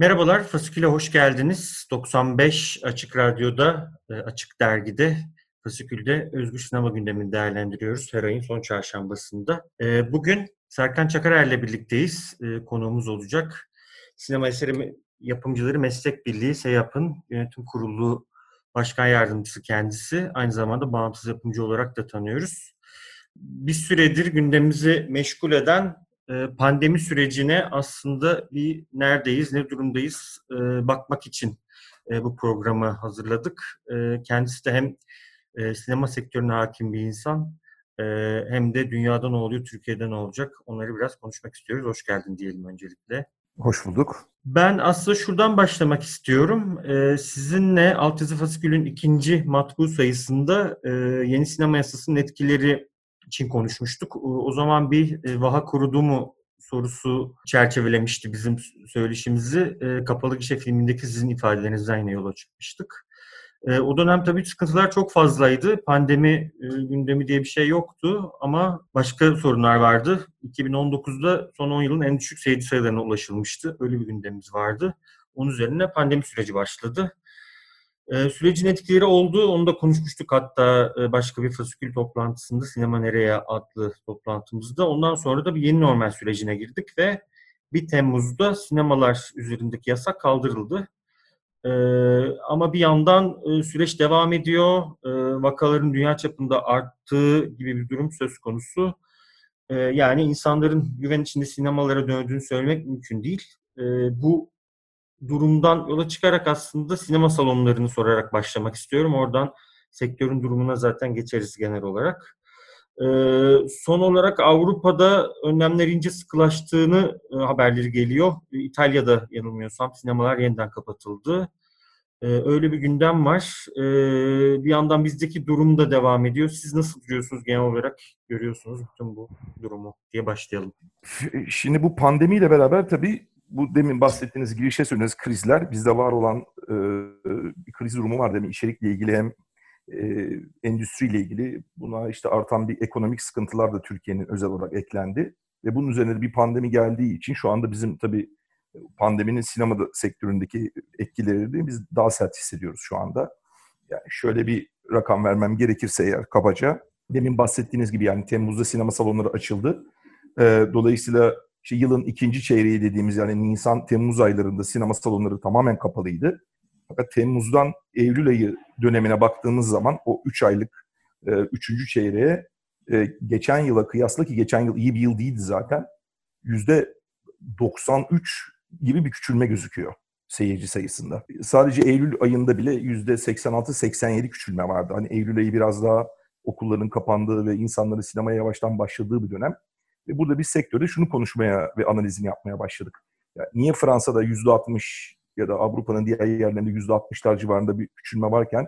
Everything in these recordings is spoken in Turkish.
Merhabalar, Fasikül'e hoş geldiniz. 95 Açık Radyo'da, e, Açık Dergi'de, Fasikül'de Özgür Sinema gündemini değerlendiriyoruz her ayın son çarşambasında. E, bugün Serkan Çakarer'le birlikteyiz. E, konuğumuz olacak. Sinema eseri yapımcıları Meslek Birliği, SEYAP'ın yönetim kurulu başkan yardımcısı kendisi. Aynı zamanda bağımsız yapımcı olarak da tanıyoruz. Bir süredir gündemimizi meşgul eden pandemi sürecine aslında bir neredeyiz, ne durumdayız e, bakmak için e, bu programı hazırladık. Kendisi de hem sinema sektörüne hakim bir insan hem de dünyada ne oluyor, Türkiye'de ne olacak onları biraz konuşmak istiyoruz. Hoş geldin diyelim öncelikle. Hoş bulduk. Ben aslında şuradan başlamak istiyorum. Ee, sizinle Altyazı Fasikül'ün ikinci matbu sayısında e, yeni sinema yasasının etkileri için konuşmuştuk. O zaman bir e, vaha kurudu mu sorusu çerçevelemişti bizim söyleşimizi. E, Kapalı Gişe filmindeki sizin ifadelerinizden yine yola çıkmıştık. E, o dönem tabii sıkıntılar çok fazlaydı. Pandemi e, gündemi diye bir şey yoktu ama başka sorunlar vardı. 2019'da son 10 yılın en düşük seyirci sayılarına ulaşılmıştı. Öyle bir gündemimiz vardı. Onun üzerine pandemi süreci başladı. E, sürecin etkileri oldu. Onu da konuşmuştuk hatta e, başka bir fasikül toplantısında Sinema Nereye adlı toplantımızda. Ondan sonra da bir yeni normal sürecine girdik ve 1 Temmuz'da sinemalar üzerindeki yasak kaldırıldı. E, ama bir yandan e, süreç devam ediyor. E, vakaların dünya çapında arttığı gibi bir durum söz konusu. Yani insanların güven içinde sinemalara döndüğünü söylemek mümkün değil. Bu durumdan yola çıkarak aslında sinema salonlarını sorarak başlamak istiyorum. Oradan sektörün durumuna zaten geçeriz genel olarak. Ee, son olarak Avrupa'da önlemler ince sıkılaştığını e, haberleri geliyor. İtalya'da yanılmıyorsam sinemalar yeniden kapatıldı. Ee, öyle bir gündem var. Ee, bir yandan bizdeki durum da devam ediyor. Siz nasıl duruyorsunuz genel olarak görüyorsunuz bütün bu durumu diye başlayalım. Şimdi bu pandemiyle beraber tabii bu demin bahsettiğiniz girişe söylediğiniz krizler bizde var olan e, bir kriz durumu var demin içerikle ilgili hem e, endüstriyle ilgili buna işte artan bir ekonomik sıkıntılar da Türkiye'nin özel olarak eklendi ve bunun üzerine bir pandemi geldiği için şu anda bizim tabii pandeminin sinema sektöründeki etkilerini biz daha sert hissediyoruz şu anda. Yani şöyle bir rakam vermem gerekirse eğer kabaca demin bahsettiğiniz gibi yani Temmuz'da sinema salonları açıldı. E, dolayısıyla işte yılın ikinci çeyreği dediğimiz yani Nisan-Temmuz aylarında sinema salonları tamamen kapalıydı. Fakat Temmuz'dan Eylül ayı dönemine baktığımız zaman o 3 aylık e, üçüncü çeyreğe e, geçen yıla kıyasla ki geçen yıl iyi bir yıl değildi zaten yüzde 93 gibi bir küçülme gözüküyor seyirci sayısında. Sadece Eylül ayında bile yüzde 86-87 küçülme vardı. Hani Eylül ayı biraz daha okulların kapandığı ve insanların sinemaya yavaştan başladığı bir dönem. Ve burada biz sektörde şunu konuşmaya ve analizini yapmaya başladık. Yani niye Fransa'da yüzde 60 ya da Avrupa'nın diğer yerlerinde yüzde 60'lar civarında bir küçülme varken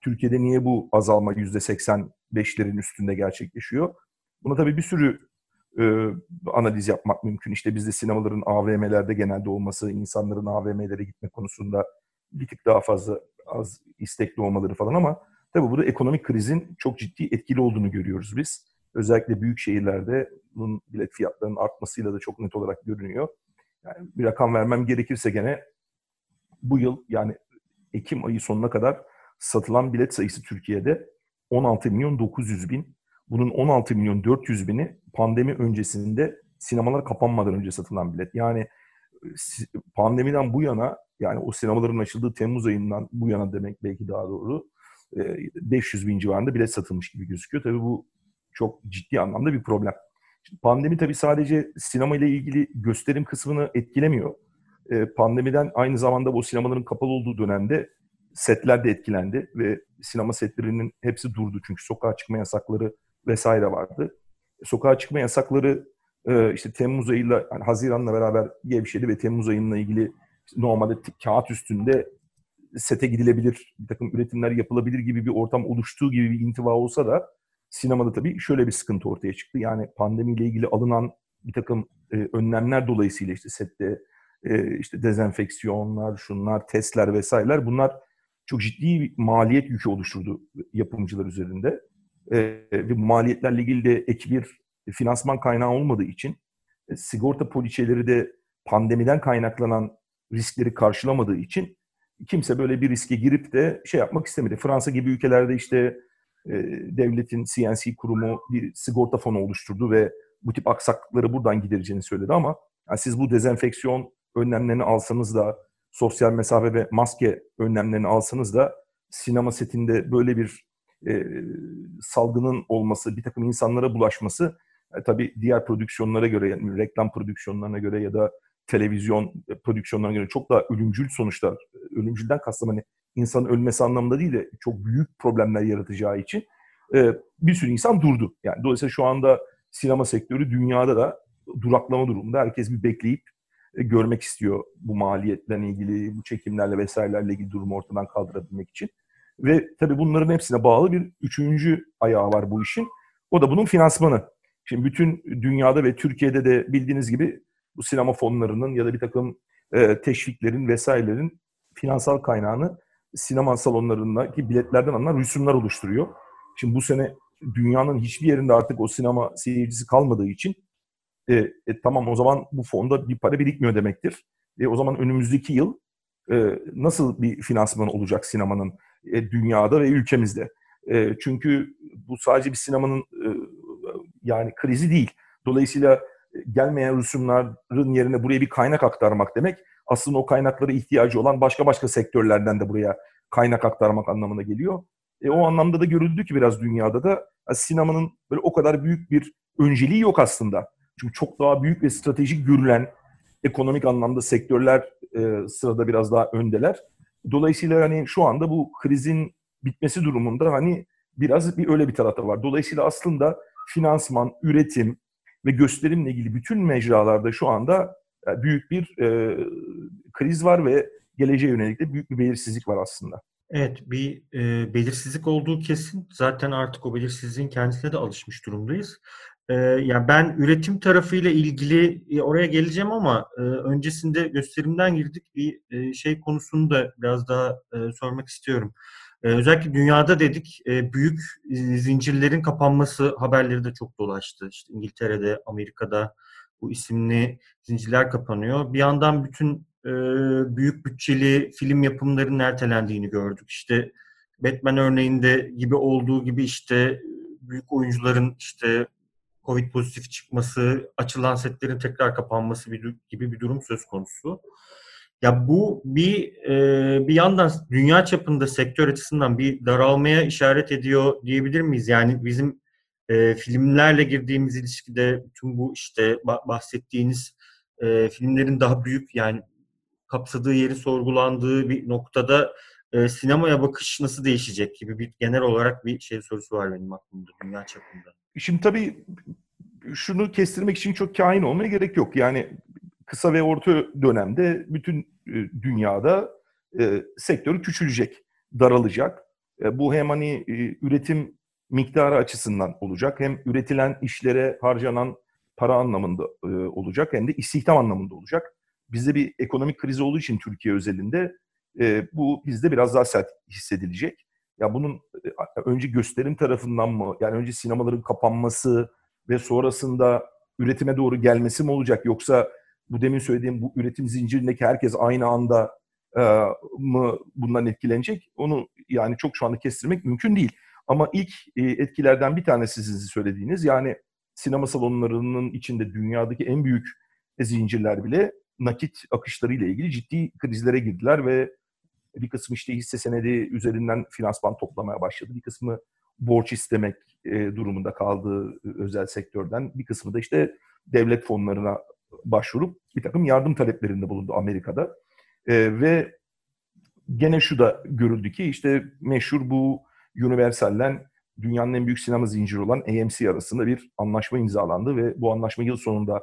Türkiye'de niye bu azalma yüzde 85'lerin üstünde gerçekleşiyor? Buna tabii bir sürü e, analiz yapmak mümkün. İşte bizde sinemaların AVM'lerde genelde olması, insanların AVM'lere gitme konusunda bir tık daha fazla az istekli olmaları falan ama tabii burada ekonomik krizin çok ciddi etkili olduğunu görüyoruz biz. Özellikle büyük şehirlerde bunun bilet fiyatlarının artmasıyla da çok net olarak görünüyor. Yani bir rakam vermem gerekirse gene bu yıl yani Ekim ayı sonuna kadar satılan bilet sayısı Türkiye'de 16 milyon 900 bin. Bunun 16 milyon 400 bini pandemi öncesinde sinemalar kapanmadan önce satılan bilet. Yani pandemiden bu yana yani o sinemaların açıldığı Temmuz ayından bu yana demek belki daha doğru 500 bin civarında bilet satılmış gibi gözüküyor. Tabii bu çok ciddi anlamda bir problem. Şimdi pandemi tabii sadece sinema ile ilgili gösterim kısmını etkilemiyor. Ee, pandemiden aynı zamanda bu sinemaların kapalı olduğu dönemde setler de etkilendi ve sinema setlerinin hepsi durdu çünkü sokağa çıkma yasakları vesaire vardı. Sokağa çıkma yasakları e, işte Temmuz ayıyla, yani Haziran'la beraber gevşedi ve Temmuz ayıyla ilgili normalde kağıt üstünde sete gidilebilir, bir takım üretimler yapılabilir gibi bir ortam oluştuğu gibi bir intiva olsa da sinemada tabii şöyle bir sıkıntı ortaya çıktı. Yani pandemiyle ilgili alınan bir takım e, önlemler dolayısıyla işte sette e, işte dezenfeksiyonlar, şunlar, testler vesaireler bunlar çok ciddi bir maliyet yükü oluşturdu yapımcılar üzerinde. E, ve bu maliyetlerle ilgili de ek bir finansman kaynağı olmadığı için e, sigorta poliçeleri de pandemiden kaynaklanan riskleri karşılamadığı için kimse böyle bir riske girip de şey yapmak istemedi. Fransa gibi ülkelerde işte e, devletin CNC kurumu bir sigorta fonu oluşturdu ve bu tip aksaklıkları buradan gidereceğini söyledi ama yani siz bu dezenfeksiyon önlemlerini alsanız da sosyal mesafe ve maske önlemlerini alsanız da sinema setinde böyle bir e, salgının olması, bir takım insanlara bulaşması e, tabii diğer prodüksiyonlara göre, yani reklam prodüksiyonlarına göre ya da televizyon prodüksiyonlarına göre çok daha ölümcül sonuçlar, ölümcülden kastım hani insanın ölmesi anlamında değil de çok büyük problemler yaratacağı için e, bir sürü insan durdu. Yani dolayısıyla şu anda sinema sektörü dünyada da duraklama durumunda. Herkes bir bekleyip e, görmek istiyor bu maliyetlerle ilgili, bu çekimlerle vesairelerle ilgili durumu ortadan kaldırabilmek için. Ve tabii bunların hepsine bağlı bir üçüncü ayağı var bu işin. O da bunun finansmanı. Şimdi bütün dünyada ve Türkiye'de de bildiğiniz gibi bu sinema fonlarının ya da bir takım e, teşviklerin vesairelerin finansal kaynağını sinema salonlarındaki biletlerden alınan rüsumlar oluşturuyor. Şimdi bu sene dünyanın hiçbir yerinde artık o sinema seyircisi kalmadığı için e, e, tamam o zaman bu fonda bir para birikmiyor demektir. E, o zaman önümüzdeki yıl e, nasıl bir finansman olacak sinemanın e, dünyada ve ülkemizde? E, çünkü bu sadece bir sinemanın e, yani krizi değil. Dolayısıyla gelmeyen rüsumların yerine buraya bir kaynak aktarmak demek aslında o kaynaklara ihtiyacı olan başka başka sektörlerden de buraya kaynak aktarmak anlamına geliyor. E, o anlamda da görüldü ki biraz dünyada da sinemanın böyle o kadar büyük bir önceliği yok aslında. Çünkü çok daha büyük ve stratejik görülen ekonomik anlamda sektörler e, sırada biraz daha öndeler. Dolayısıyla hani şu anda bu krizin bitmesi durumunda hani biraz bir öyle bir tarafta var. Dolayısıyla aslında finansman, üretim ve gösterimle ilgili bütün mecralarda şu anda e, büyük bir e, kriz var ve geleceğe yönelik de büyük bir belirsizlik var aslında. Evet, bir e, belirsizlik olduğu kesin. Zaten artık o belirsizliğin kendisine de alışmış durumdayız. E, yani ben üretim tarafıyla ilgili e, oraya geleceğim ama e, öncesinde gösterimden girdik bir e, şey konusunu da biraz daha e, sormak istiyorum. E, özellikle dünyada dedik e, büyük e, zincirlerin kapanması haberleri de çok dolaştı. İşte İngiltere'de, Amerika'da bu isimli zincirler kapanıyor. Bir yandan bütün e, büyük bütçeli film yapımlarının ertelendiğini gördük. İşte Batman örneğinde gibi olduğu gibi işte büyük oyuncuların işte Covid pozitif çıkması, açılan setlerin tekrar kapanması gibi bir durum söz konusu. Ya bu bir e, bir yandan dünya çapında sektör açısından bir daralmaya işaret ediyor diyebilir miyiz? Yani bizim e, filmlerle girdiğimiz ilişkide tüm bu işte bahsettiğiniz e, filmlerin daha büyük yani kapsadığı yeri sorgulandığı bir noktada e, sinemaya bakış nasıl değişecek gibi bir genel olarak bir şey sorusu var benim aklımda dünya çapında. Şimdi tabii şunu kestirmek için çok kain olmaya gerek yok. Yani kısa ve orta dönemde bütün e, dünyada e, sektör küçülecek, daralacak. E, bu hem hani e, üretim miktarı açısından olacak hem üretilen işlere harcanan para anlamında e, olacak hem de istihdam anlamında olacak. Bizde bir ekonomik kriz olduğu için Türkiye özelinde e, bu bizde biraz daha sert hissedilecek. Ya bunun e, önce gösterim tarafından mı, yani önce sinemaların kapanması ve sonrasında üretime doğru gelmesi mi olacak yoksa bu demin söylediğim bu üretim zincirindeki herkes aynı anda e, mı bundan etkilenecek? Onu yani çok şu anda kestirmek mümkün değil. Ama ilk e, etkilerden bir tanesi sizin söylediğiniz yani sinema salonlarının içinde dünyadaki en büyük zincirler bile nakit akışlarıyla ilgili ciddi krizlere girdiler ve bir kısmı işte hisse senedi üzerinden finansman toplamaya başladı. Bir kısmı borç istemek e, durumunda kaldığı özel sektörden. Bir kısmı da işte devlet fonlarına başvurup bir takım yardım taleplerinde bulundu Amerika'da. E, ve gene şu da görüldü ki işte meşhur bu Universal'den dünyanın en büyük sinema zinciri olan AMC arasında bir anlaşma imzalandı ve bu anlaşma yıl sonunda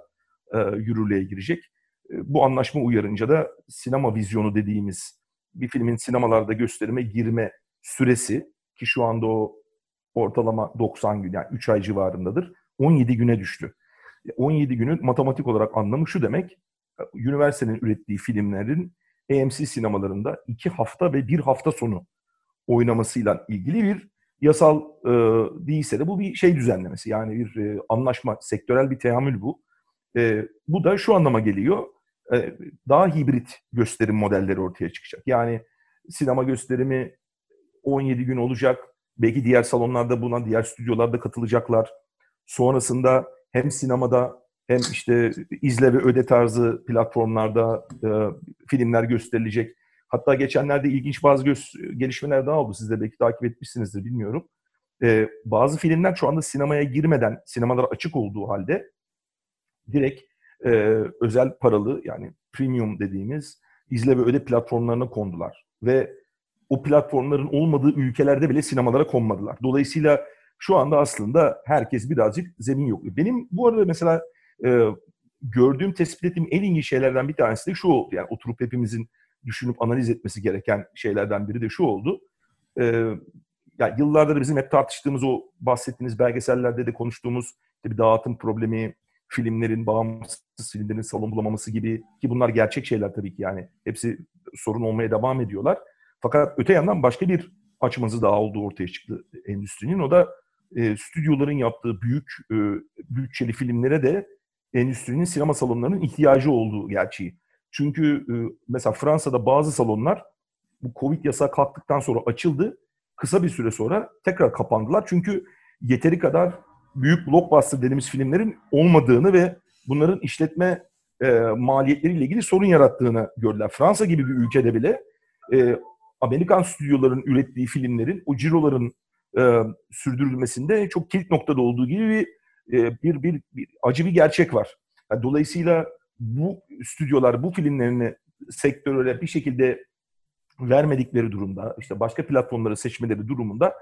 e, yürürlüğe girecek. E, bu anlaşma uyarınca da sinema vizyonu dediğimiz bir filmin sinemalarda gösterime girme süresi ki şu anda o ortalama 90 gün yani 3 ay civarındadır. 17 güne düştü. 17 günün matematik olarak anlamı şu demek. Universal'in ürettiği filmlerin AMC sinemalarında 2 hafta ve 1 hafta sonu oynamasıyla ilgili bir yasal e, değilse de bu bir şey düzenlemesi. Yani bir e, anlaşma, sektörel bir teamül bu. E, bu da şu anlama geliyor. E, daha hibrit gösterim modelleri ortaya çıkacak. Yani sinema gösterimi 17 gün olacak. Belki diğer salonlarda buna, diğer stüdyolarda katılacaklar. Sonrasında hem sinemada hem işte izle ve öde tarzı platformlarda e, filmler gösterilecek. Hatta geçenlerde ilginç bazı gö- gelişmeler daha oldu. Siz de belki takip etmişsinizdir bilmiyorum. E, bazı filmler şu anda sinemaya girmeden, sinemalar açık olduğu halde direkt e, özel paralı yani premium dediğimiz izle ve öde platformlarına kondular. Ve o platformların olmadığı ülkelerde bile sinemalara konmadılar. Dolayısıyla şu anda aslında herkes birazcık zemin yok. Benim bu arada mesela e, gördüğüm, tespit ettiğim en ilginç şeylerden bir tanesi de şu oldu. Yani oturup hepimizin düşünüp analiz etmesi gereken şeylerden biri de şu oldu. E, yani yıllardır bizim hep tartıştığımız o bahsettiğiniz belgesellerde de konuştuğumuz işte bir dağıtım problemi, filmlerin bağımsız filmlerin salon bulamaması gibi ki bunlar gerçek şeyler tabii ki yani hepsi sorun olmaya devam ediyorlar. Fakat öte yandan başka bir açmazı daha olduğu ortaya çıktı endüstrinin. O da e, stüdyoların yaptığı büyük e, bütçeli filmlere de endüstrinin sinema salonlarının ihtiyacı olduğu gerçeği. Çünkü e, mesela Fransa'da bazı salonlar bu Covid yasağı kalktıktan sonra açıldı. Kısa bir süre sonra tekrar kapandılar. Çünkü yeteri kadar büyük blockbuster dediğimiz filmlerin olmadığını ve bunların işletme e, maliyetleriyle ilgili sorun yarattığını gördüler. Fransa gibi bir ülkede bile e, Amerikan stüdyoların ürettiği filmlerin o ciroların e, sürdürülmesinde çok kilit noktada olduğu gibi bir, e, bir, bir, bir acı bir gerçek var. Yani dolayısıyla bu stüdyolar bu filmlerini sektöre bir şekilde vermedikleri durumda, işte başka platformları seçmeleri durumunda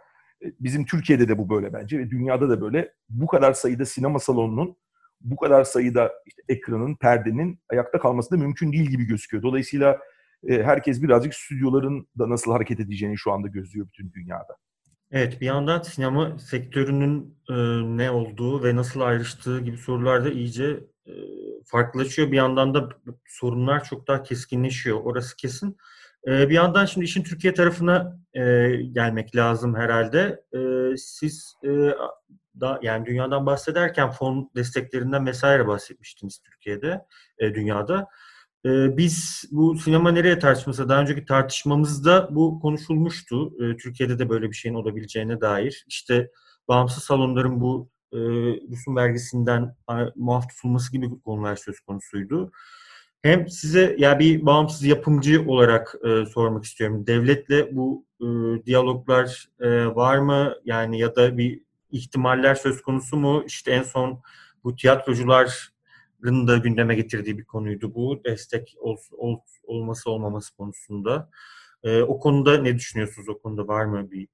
e, bizim Türkiye'de de bu böyle bence ve dünyada da böyle bu kadar sayıda sinema salonunun bu kadar sayıda işte ekranın, perdenin ayakta kalması da mümkün değil gibi gözüküyor. Dolayısıyla e, herkes birazcık stüdyoların da nasıl hareket edeceğini şu anda gözlüyor bütün dünyada. Evet, bir yandan sinema sektörünün e, ne olduğu ve nasıl ayrıştığı gibi sorular da iyice farklılaşıyor. Bir yandan da sorunlar çok daha keskinleşiyor. Orası kesin. E, bir yandan şimdi işin Türkiye tarafına e, gelmek lazım herhalde. E, siz e, da yani dünyadan bahsederken fon desteklerinden vesaire bahsetmiştiniz Türkiye'de, e, dünyada. Biz bu sinema nereye tartışması daha önceki tartışmamızda bu konuşulmuştu. Türkiye'de de böyle bir şeyin olabileceğine dair. İşte bağımsız salonların bu e, rüsum vergisinden muaf tutulması gibi konular söz konusuydu. Hem size ya bir bağımsız yapımcı olarak e, sormak istiyorum. Devletle bu e, diyaloglar e, var mı? Yani ya da bir ihtimaller söz konusu mu? İşte en son bu tiyatrocular da gündeme getirdiği bir konuydu bu. Destek ol, ol, olması olmaması konusunda. E, o konuda ne düşünüyorsunuz? O konuda var mı bir...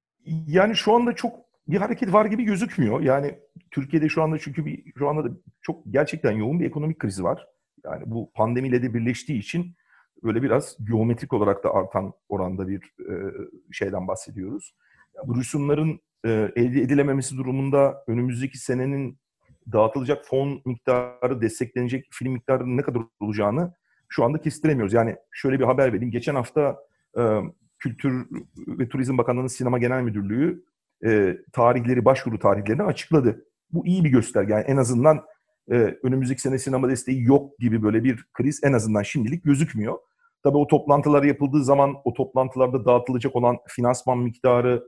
Yani şu anda çok bir hareket var gibi gözükmüyor. Yani Türkiye'de şu anda çünkü bir şu anda da çok gerçekten yoğun bir ekonomik krizi var. Yani bu pandemiyle de birleştiği için böyle biraz geometrik olarak da artan oranda bir e, şeyden bahsediyoruz. Bu rüsumların e, elde edilememesi durumunda önümüzdeki senenin dağıtılacak fon miktarı, desteklenecek film miktarının ne kadar olacağını şu anda kestiremiyoruz. Yani şöyle bir haber vereyim. Geçen hafta e, Kültür ve Turizm Bakanlığı'nın Sinema Genel Müdürlüğü e, tarihleri, başvuru tarihlerini açıkladı. Bu iyi bir gösterge. Yani en azından e, önümüzdeki sene sinema desteği yok gibi böyle bir kriz en azından şimdilik gözükmüyor. Tabii o toplantılar yapıldığı zaman o toplantılarda dağıtılacak olan finansman miktarı,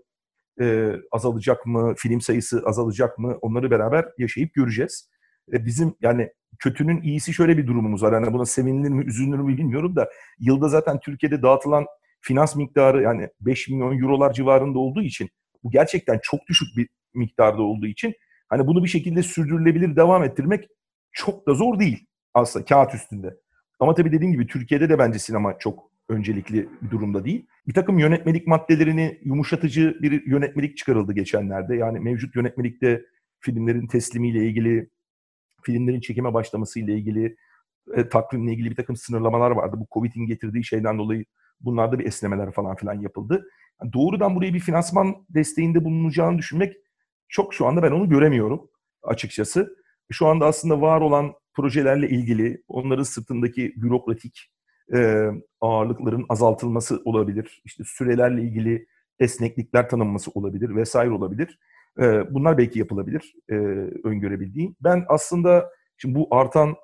e, azalacak mı, film sayısı azalacak mı onları beraber yaşayıp göreceğiz. E, bizim yani kötünün iyisi şöyle bir durumumuz var. Yani buna sevinilir mi, üzülür mü bilmiyorum da yılda zaten Türkiye'de dağıtılan finans miktarı yani 5 milyon eurolar civarında olduğu için bu gerçekten çok düşük bir miktarda olduğu için hani bunu bir şekilde sürdürülebilir devam ettirmek çok da zor değil aslında kağıt üstünde. Ama tabii dediğim gibi Türkiye'de de bence sinema çok öncelikli bir durumda değil. Bir takım yönetmelik maddelerini yumuşatıcı bir yönetmelik çıkarıldı geçenlerde. Yani mevcut yönetmelikte filmlerin teslimiyle ilgili, filmlerin çekime başlamasıyla ilgili, e, takvimle ilgili bir takım sınırlamalar vardı. Bu Covid'in getirdiği şeyden dolayı bunlarda bir esnemeler falan filan yapıldı. Yani doğrudan buraya bir finansman desteğinde bulunacağını düşünmek çok şu anda ben onu göremiyorum açıkçası. Şu anda aslında var olan projelerle ilgili onların sırtındaki bürokratik e, ağırlıkların azaltılması olabilir. İşte sürelerle ilgili esneklikler tanınması olabilir vesaire olabilir. E, bunlar belki yapılabilir e, öngörebildiğim. Ben aslında şimdi bu artan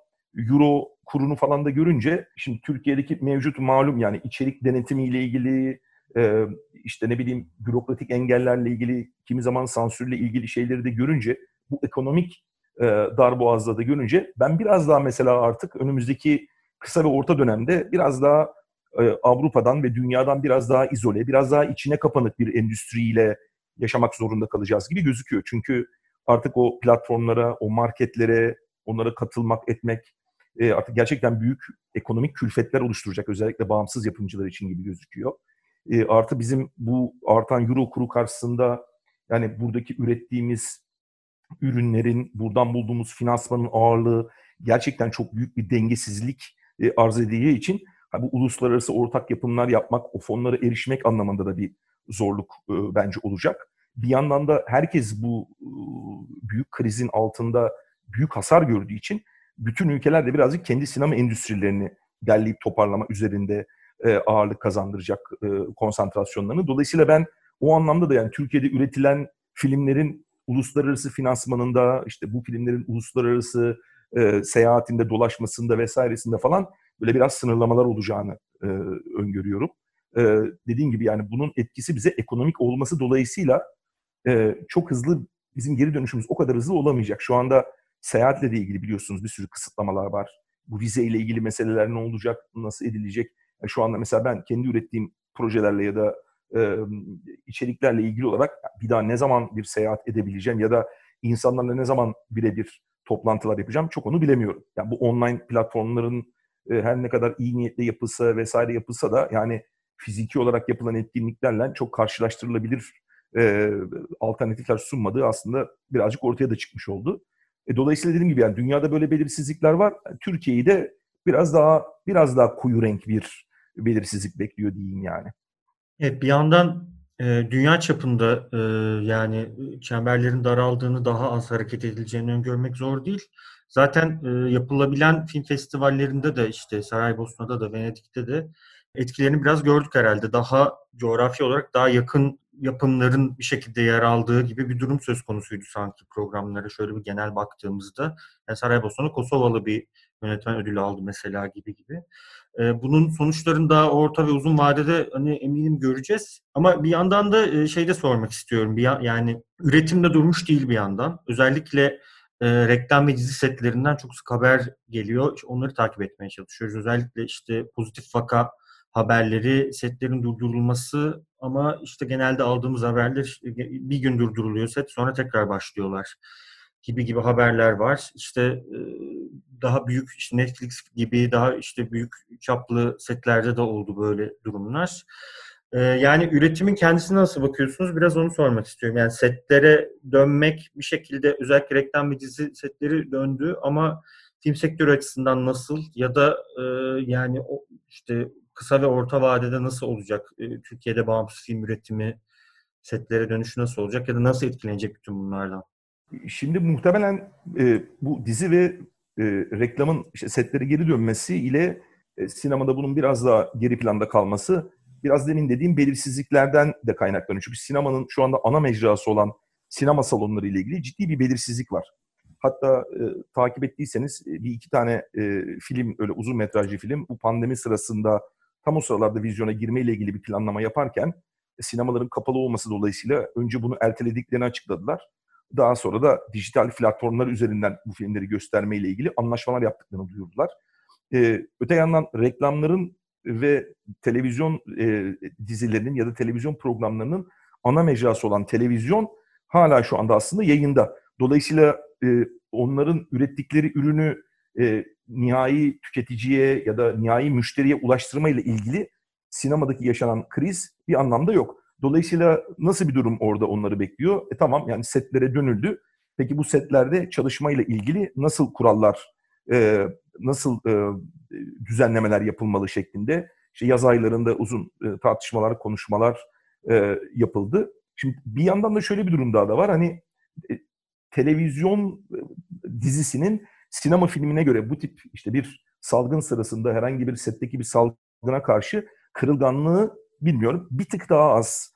euro kurunu falan da görünce şimdi Türkiye'deki mevcut malum yani içerik denetimiyle ilgili e, işte ne bileyim bürokratik engellerle ilgili kimi zaman sansürle ilgili şeyleri de görünce bu ekonomik e, da görünce ben biraz daha mesela artık önümüzdeki kısa ve orta dönemde biraz daha Avrupa'dan ve dünyadan biraz daha izole, biraz daha içine kapanık bir endüstriyle yaşamak zorunda kalacağız gibi gözüküyor. Çünkü artık o platformlara, o marketlere, onlara katılmak, etmek artık gerçekten büyük ekonomik külfetler oluşturacak özellikle bağımsız yapımcılar için gibi gözüküyor. E, artı bizim bu artan euro kuru karşısında yani buradaki ürettiğimiz ürünlerin, buradan bulduğumuz finansmanın ağırlığı gerçekten çok büyük bir dengesizlik e, arz edeceği için bu uluslararası ortak yapımlar yapmak, o fonlara erişmek anlamında da bir zorluk e, bence olacak. Bir yandan da herkes bu e, büyük krizin altında büyük hasar gördüğü için bütün ülkeler de birazcık kendi sinema endüstrilerini derleyip toparlama üzerinde e, ağırlık kazandıracak e, konsantrasyonlarını. Dolayısıyla ben o anlamda da yani Türkiye'de üretilen filmlerin uluslararası finansmanında, işte bu filmlerin uluslararası e, seyahatinde, dolaşmasında vesairesinde falan böyle biraz sınırlamalar olacağını e, öngörüyorum. Dediğim gibi yani bunun etkisi bize ekonomik olması dolayısıyla çok hızlı bizim geri dönüşümüz o kadar hızlı olamayacak. Şu anda seyahatle de ilgili biliyorsunuz bir sürü kısıtlamalar var. Bu vize ile ilgili meseleler ne olacak, nasıl edilecek? Yani şu anda mesela ben kendi ürettiğim projelerle ya da e, içeriklerle ilgili olarak bir daha ne zaman bir seyahat edebileceğim ya da insanlarla ne zaman birebir toplantılar yapacağım çok onu bilemiyorum. Yani bu online platformların e, her ne kadar iyi niyetle yapılsa vesaire yapılsa da yani fiziki olarak yapılan etkinliklerle çok karşılaştırılabilir e, alternatifler sunmadığı aslında birazcık ortaya da çıkmış oldu. E, dolayısıyla dediğim gibi yani dünyada böyle belirsizlikler var. Türkiye'yi de biraz daha biraz daha koyu renk bir belirsizlik bekliyor diyeyim yani. Evet bir yandan e, dünya çapında e, yani çemberlerin daraldığını daha az hareket edileceğini öngörmek zor değil. Zaten e, yapılabilen film festivallerinde de işte Saraybosna'da da Venedik'te de etkilerini biraz gördük herhalde. Daha coğrafi olarak daha yakın yapımların bir şekilde yer aldığı gibi bir durum söz konusuydu sanki programlara şöyle bir genel baktığımızda. Yani Saraybosna Kosovalı bir yönetmen ödülü aldı mesela gibi gibi. Bunun sonuçlarını daha orta ve uzun vadede hani eminim göreceğiz. Ama bir yandan da şey de sormak istiyorum. Bir yani üretimde durmuş değil bir yandan. Özellikle reklam ve dizi setlerinden çok sık haber geliyor. onları takip etmeye çalışıyoruz. Özellikle işte pozitif vaka haberleri, setlerin durdurulması ama işte genelde aldığımız haberler bir gün durduruluyor set sonra tekrar başlıyorlar gibi gibi haberler var. İşte e, daha büyük işte Netflix gibi daha işte büyük çaplı setlerde de oldu böyle durumlar. E, yani üretimin kendisine nasıl bakıyorsunuz? Biraz onu sormak istiyorum. Yani setlere dönmek bir şekilde özellikle reklam ve dizi setleri döndü ama film sektörü açısından nasıl ya da e, yani işte kısa ve orta vadede nasıl olacak? Türkiye'de bağımsız film üretimi setlere dönüşü nasıl olacak ya da nasıl etkilenecek bütün bunlardan? Şimdi muhtemelen e, bu dizi ve e, reklamın işte setlere geri dönmesi ile e, sinemada bunun biraz daha geri planda kalması biraz demin dediğim belirsizliklerden de kaynaklanıyor. Çünkü sinemanın şu anda ana mecrası olan sinema salonları ile ilgili ciddi bir belirsizlik var. Hatta e, takip ettiyseniz e, bir iki tane e, film öyle uzun metrajlı film bu pandemi sırasında tam o sıralarda vizyona girmeyle ilgili bir planlama yaparken sinemaların kapalı olması dolayısıyla önce bunu ertelediklerini açıkladılar. Daha sonra da dijital platformlar üzerinden bu filmleri göstermeyle ilgili anlaşmalar yaptıklarını duyurdular. Ee, öte yandan reklamların ve televizyon e, dizilerinin ya da televizyon programlarının ana mecrası olan televizyon hala şu anda aslında yayında. Dolayısıyla e, onların ürettikleri ürünü e, nihai tüketiciye ya da nihai müşteriye ulaştırma ile ilgili sinemadaki yaşanan kriz bir anlamda yok. Dolayısıyla nasıl bir durum orada onları bekliyor? E tamam yani setlere dönüldü. Peki bu setlerde çalışmayla ilgili nasıl kurallar, e, nasıl e, düzenlemeler yapılmalı şeklinde işte yaz aylarında uzun e, tartışmalar, konuşmalar e, yapıldı. Şimdi bir yandan da şöyle bir durum daha da var. Hani e, televizyon e, dizisinin sinema filmine göre bu tip işte bir salgın sırasında herhangi bir setteki bir salgına karşı kırılganlığı bilmiyorum bir tık daha az.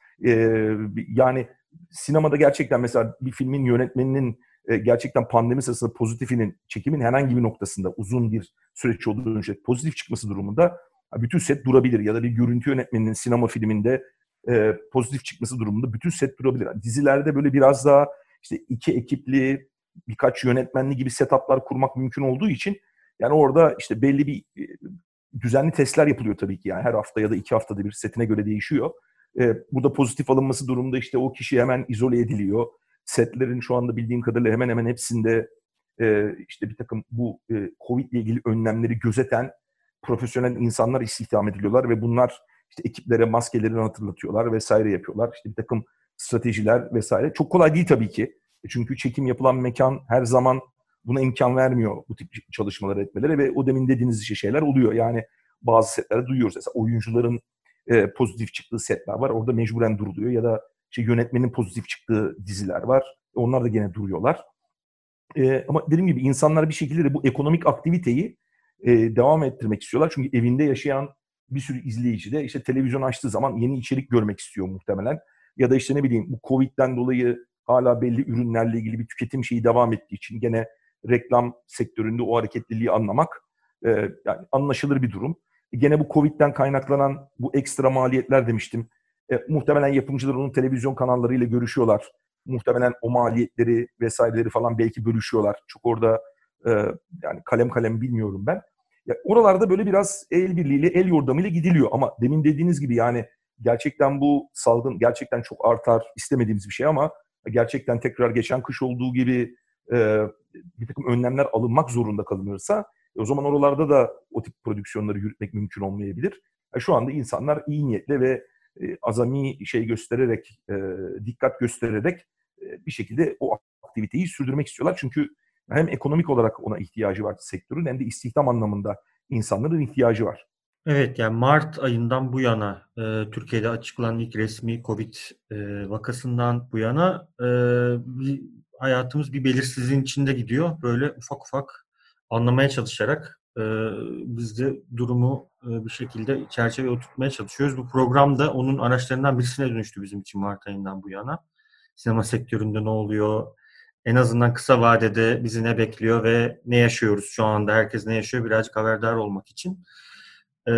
Yani sinemada gerçekten mesela bir filmin yönetmeninin e, gerçekten pandemi sırasında pozitifinin çekimin herhangi bir noktasında uzun bir süreç olduğu için pozitif çıkması durumunda bütün set durabilir ya da bir görüntü yönetmeninin sinema filminde e, pozitif çıkması durumunda bütün set durabilir. Dizilerde böyle biraz daha işte iki ekipli birkaç yönetmenli gibi setuplar kurmak mümkün olduğu için yani orada işte belli bir e, düzenli testler yapılıyor tabii ki yani her hafta ya da iki haftada bir setine göre değişiyor. E, burada pozitif alınması durumunda işte o kişi hemen izole ediliyor. Setlerin şu anda bildiğim kadarıyla hemen hemen hepsinde e, işte bir takım bu e, Covid ile ilgili önlemleri gözeten profesyonel insanlar istihdam ediliyorlar ve bunlar işte ekiplere maskelerini hatırlatıyorlar vesaire yapıyorlar. İşte bir takım stratejiler vesaire. Çok kolay değil tabii ki. E, çünkü çekim yapılan mekan her zaman buna imkan vermiyor bu tip çalışmalar etmeleri ve o demin dediğiniz şeyler oluyor. Yani bazı setlerde duyuyoruz. Mesela oyuncuların e, pozitif çıktığı setler var. Orada mecburen duruluyor ya da şey yönetmenin pozitif çıktığı diziler var. Onlar da gene duruyorlar. E, ama dediğim gibi insanlar bir şekilde de bu ekonomik aktiviteyi e, devam ettirmek istiyorlar. Çünkü evinde yaşayan bir sürü izleyici de işte televizyon açtığı zaman yeni içerik görmek istiyor muhtemelen. Ya da işte ne bileyim bu Covid'den dolayı hala belli ürünlerle ilgili bir tüketim şeyi devam ettiği için gene reklam sektöründe o hareketliliği anlamak e, yani anlaşılır bir durum. Gene bu Covid'den kaynaklanan bu ekstra maliyetler demiştim. E, muhtemelen yapımcılar onun televizyon kanallarıyla görüşüyorlar. Muhtemelen o maliyetleri vesaireleri falan belki bölüşüyorlar. Çok orada e, yani kalem kalem bilmiyorum ben. Ya oralarda böyle biraz el birliğiyle, el yordamıyla gidiliyor. Ama demin dediğiniz gibi yani gerçekten bu salgın gerçekten çok artar istemediğimiz bir şey ama gerçekten tekrar geçen kış olduğu gibi e, bir takım önlemler alınmak zorunda kalınırsa e, o zaman oralarda da o tip prodüksiyonları yürütmek mümkün olmayabilir. E, şu anda insanlar iyi niyetle ve e, azami şey göstererek, e, dikkat göstererek e, bir şekilde o aktiviteyi sürdürmek istiyorlar. Çünkü hem ekonomik olarak ona ihtiyacı var sektörün hem de istihdam anlamında insanların ihtiyacı var. Evet yani Mart ayından bu yana e, Türkiye'de açıklanan ilk resmi Covid e, vakasından bu yana e, bir, hayatımız bir belirsizliğin içinde gidiyor. Böyle ufak ufak anlamaya çalışarak e, biz de durumu e, bir şekilde çerçeve oturtmaya çalışıyoruz. Bu program da onun araçlarından birisine dönüştü bizim için Mart ayından bu yana. Sinema sektöründe ne oluyor? En azından kısa vadede bizi ne bekliyor ve ne yaşıyoruz şu anda? Herkes ne yaşıyor? Birazcık haberdar olmak için. E,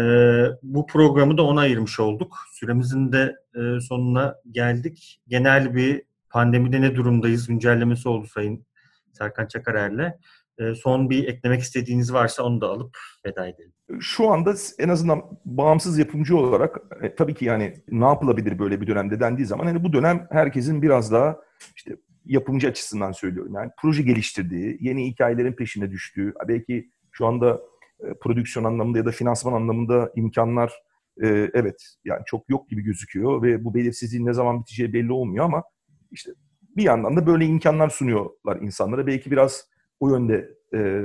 bu programı da ona ayırmış olduk. Süremizin de e, sonuna geldik. Genel bir pandemide ne durumdayız güncellemesi oldu Sayın Serkan Çakarer'le. E, son bir eklemek istediğiniz varsa onu da alıp veda edelim. Şu anda en azından bağımsız yapımcı olarak e, tabii ki yani ne yapılabilir böyle bir dönemde dendiği zaman hani bu dönem herkesin biraz daha işte yapımcı açısından söylüyorum. Yani proje geliştirdiği, yeni hikayelerin peşine düştüğü, belki şu anda e, prodüksiyon anlamında ya da finansman anlamında imkanlar e, evet yani çok yok gibi gözüküyor ve bu belirsizliğin ne zaman biteceği belli olmuyor ama işte bir yandan da böyle imkanlar sunuyorlar insanlara. Belki biraz o yönde e,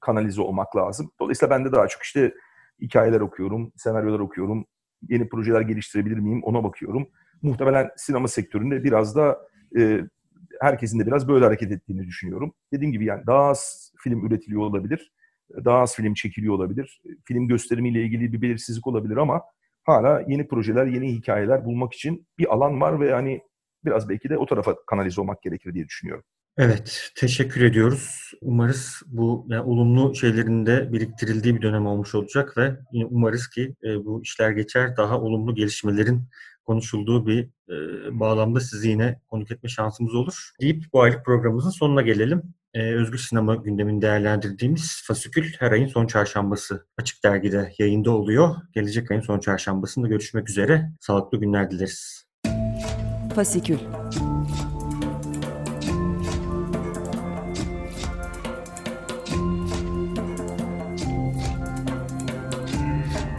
kanalize olmak lazım. Dolayısıyla ben de daha çok işte hikayeler okuyorum, senaryolar okuyorum, yeni projeler geliştirebilir miyim ona bakıyorum. Muhtemelen sinema sektöründe biraz da e, herkesin de biraz böyle hareket ettiğini düşünüyorum. Dediğim gibi yani daha az film üretiliyor olabilir daha az film çekiliyor olabilir. Film gösterimiyle ilgili bir belirsizlik olabilir ama hala yeni projeler, yeni hikayeler bulmak için bir alan var ve hani biraz belki de o tarafa kanalize olmak gerekir diye düşünüyorum. Evet, teşekkür ediyoruz. Umarız bu yani olumlu şeylerin de biriktirildiği bir dönem olmuş olacak ve umarız ki e, bu işler geçer, daha olumlu gelişmelerin konuşulduğu bir e, bağlamda sizi yine konuk etme şansımız olur. Deyip bu aylık programımızın sonuna gelelim e, Özgür Sinema gündemini değerlendirdiğimiz Fasikül her ayın son çarşambası Açık Dergi'de yayında oluyor. Gelecek ayın son çarşambasında görüşmek üzere. Sağlıklı günler dileriz. Fasikül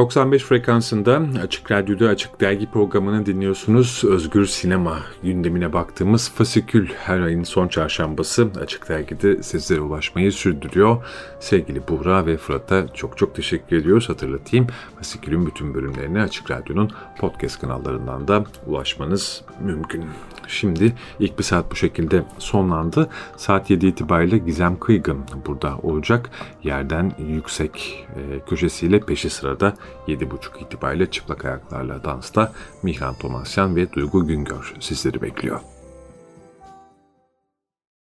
95 frekansında Açık Radyo'da Açık Dergi programını dinliyorsunuz. Özgür sinema gündemine baktığımız fasikül her ayın son çarşambası Açık Dergi'de sizlere ulaşmayı sürdürüyor. Sevgili Buğra ve Fırat'a çok çok teşekkür ediyoruz. Hatırlatayım fasikülün bütün bölümlerini Açık Radyo'nun podcast kanallarından da ulaşmanız mümkün. Şimdi ilk bir saat bu şekilde sonlandı. Saat 7 itibariyle Gizem Kıygın burada olacak. Yerden yüksek e, köşesiyle peşi sırada 7.30 itibariyle çıplak ayaklarla dansta Mihran Tomasyan ve Duygu Güngör sizleri bekliyor.